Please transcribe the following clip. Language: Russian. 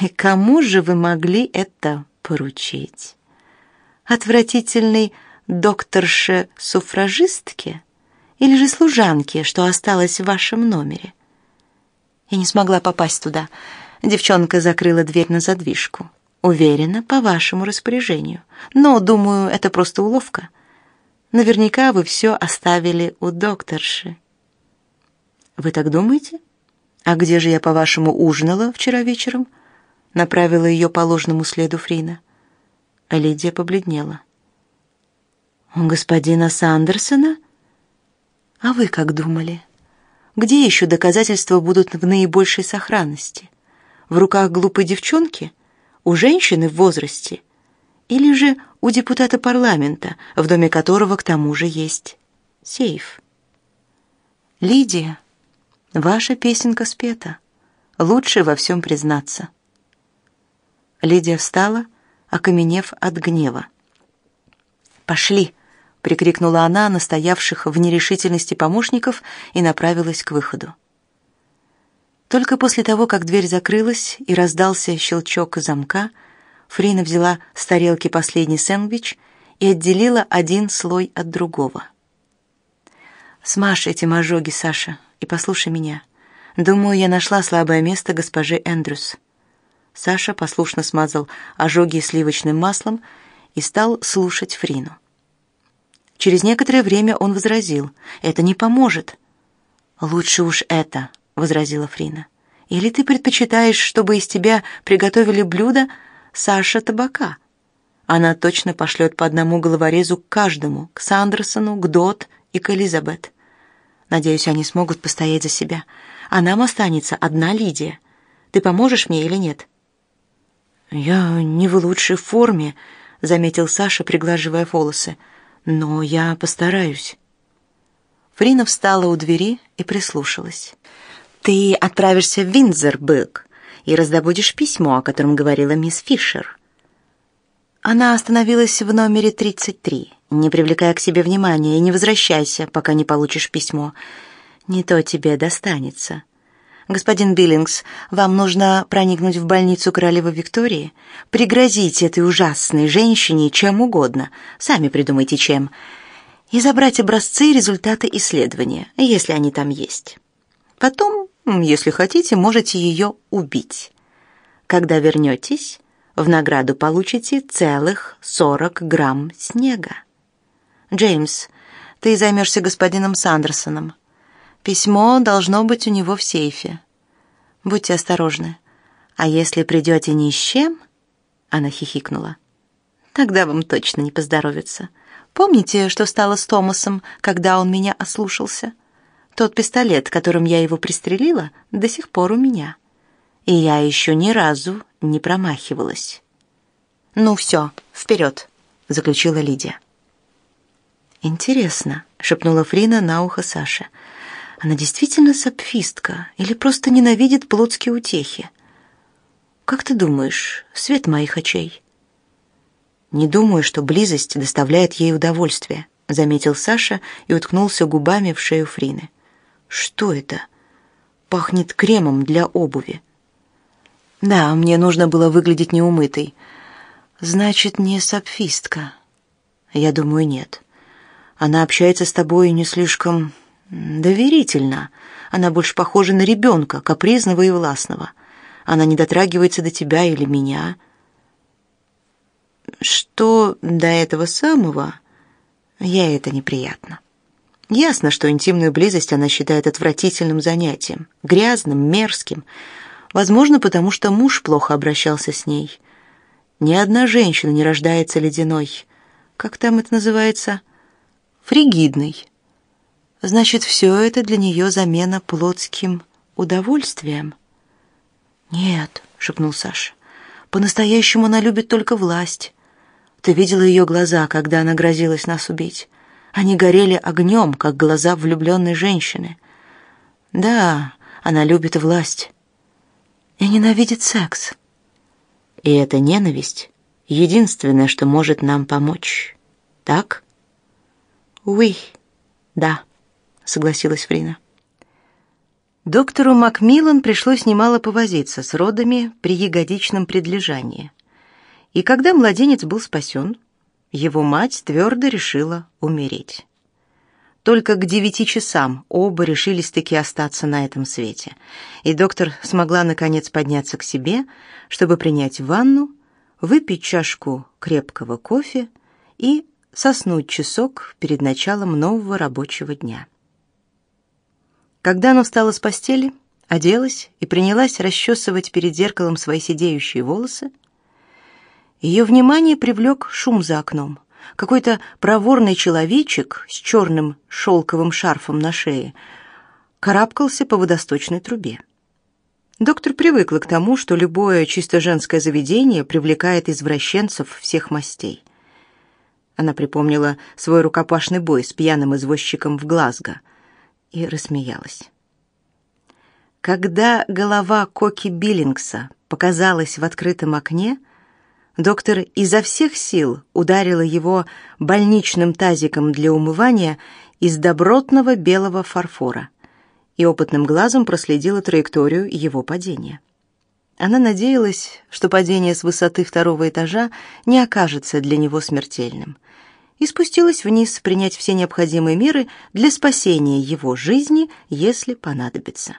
И кому же вы могли это поручить? Отвратительной докторше-суфражистке или же служанке, что осталась в вашем номере? Я не смогла попасть туда. Девчонка закрыла дверь на задвижку. Уверена, по вашему распоряжению. Но, думаю, это просто уловка. Наверняка вы все оставили у докторши. Вы так думаете? А где же я, по-вашему, ужинала вчера вечером? Направила ее по ложному следу Фрина. Лидия побледнела. У господина Сандерсона? А вы как думали? Где еще доказательства будут в наибольшей сохранности? В руках глупой девчонки? У женщины в возрасте? Или же у депутата парламента, в доме которого к тому же есть сейф? Лидия, ваша песенка спета. Лучше во всем признаться. Лидия встала, окаменев от гнева. «Пошли!» — прикрикнула она на стоявших в нерешительности помощников и направилась к выходу. Только после того, как дверь закрылась и раздался щелчок замка, Фрина взяла с тарелки последний сэндвич и отделила один слой от другого. «Смажь эти ожоги, Саша, и послушай меня. Думаю, я нашла слабое место госпожи Эндрюс». Саша послушно смазал ожоги сливочным маслом и стал слушать Фрину. Через некоторое время он возразил: "Это не поможет". "Лучше уж это", возразила Фрина. "Или ты предпочитаешь, чтобы из тебя приготовили блюдо Саша табака? Она точно пошлет по одному головорезу к каждому, к Сандерсону, к Дот и к Элизабет. Надеюсь, они смогут постоять за себя. А нам останется одна Лидия. Ты поможешь мне или нет?" "Я не в лучшей форме", заметил Саша, приглаживая волосы но я постараюсь. Фрина встала у двери и прислушалась. Ты отправишься в Виндзорберг и раздобудешь письмо, о котором говорила мисс Фишер. Она остановилась в номере 33. Не привлекая к себе внимания и не возвращайся, пока не получишь письмо. Не то тебе достанется. Господин Биллингс, вам нужно проникнуть в больницу королевы Виктории, пригрозить этой ужасной женщине чем угодно, сами придумайте чем, и забрать образцы и результаты исследования, если они там есть. Потом, если хотите, можете ее убить. Когда вернетесь, в награду получите целых 40 грамм снега. Джеймс, ты займешься господином Сандерсоном. Письмо должно быть у него в сейфе. Будьте осторожны. А если придете ни с чем, она хихикнула. Тогда вам точно не поздоровится. Помните, что стало с Томасом, когда он меня ослушался? Тот пистолет, которым я его пристрелила, до сих пор у меня. И я еще ни разу не промахивалась. Ну все, вперед, заключила Лидия. Интересно, шепнула Фрина на ухо Саше. Она действительно сапфистка или просто ненавидит плотские утехи? Как ты думаешь, свет моих очей? Не думаю, что близость доставляет ей удовольствие, заметил Саша и уткнулся губами в шею Фрины. Что это? Пахнет кремом для обуви. Да, мне нужно было выглядеть неумытой. Значит, не сапфистка. Я думаю, нет. Она общается с тобой не слишком доверительно. Она больше похожа на ребенка, капризного и властного. Она не дотрагивается до тебя или меня. Что до этого самого, я это неприятно. Ясно, что интимную близость она считает отвратительным занятием, грязным, мерзким. Возможно, потому что муж плохо обращался с ней. Ни одна женщина не рождается ледяной. Как там это называется? Фригидной. Значит, все это для нее замена плотским удовольствием. Нет, шепнул Саша. По-настоящему она любит только власть. Ты видела ее глаза, когда она грозилась нас убить? Они горели огнем, как глаза влюбленной женщины. Да, она любит власть. И ненавидит секс. И эта ненависть единственное, что может нам помочь. Так? Oui. Да согласилась Фрина. Доктору Макмиллан пришлось немало повозиться с родами при ягодичном предлежании. И когда младенец был спасен, его мать твердо решила умереть. Только к девяти часам оба решились-таки остаться на этом свете, и доктор смогла наконец подняться к себе, чтобы принять ванну, выпить чашку крепкого кофе и соснуть часок перед началом нового рабочего дня. Когда она встала с постели, оделась и принялась расчесывать перед зеркалом свои сидеющие волосы, ее внимание привлек шум за окном. Какой-то проворный человечек с черным шелковым шарфом на шее карабкался по водосточной трубе. Доктор привыкла к тому, что любое чисто женское заведение привлекает извращенцев всех мастей. Она припомнила свой рукопашный бой с пьяным извозчиком в Глазго и рассмеялась. Когда голова Коки Биллингса показалась в открытом окне, доктор изо всех сил ударила его больничным тазиком для умывания из добротного белого фарфора и опытным глазом проследила траекторию его падения. Она надеялась, что падение с высоты второго этажа не окажется для него смертельным, и спустилась вниз принять все необходимые меры для спасения его жизни, если понадобится.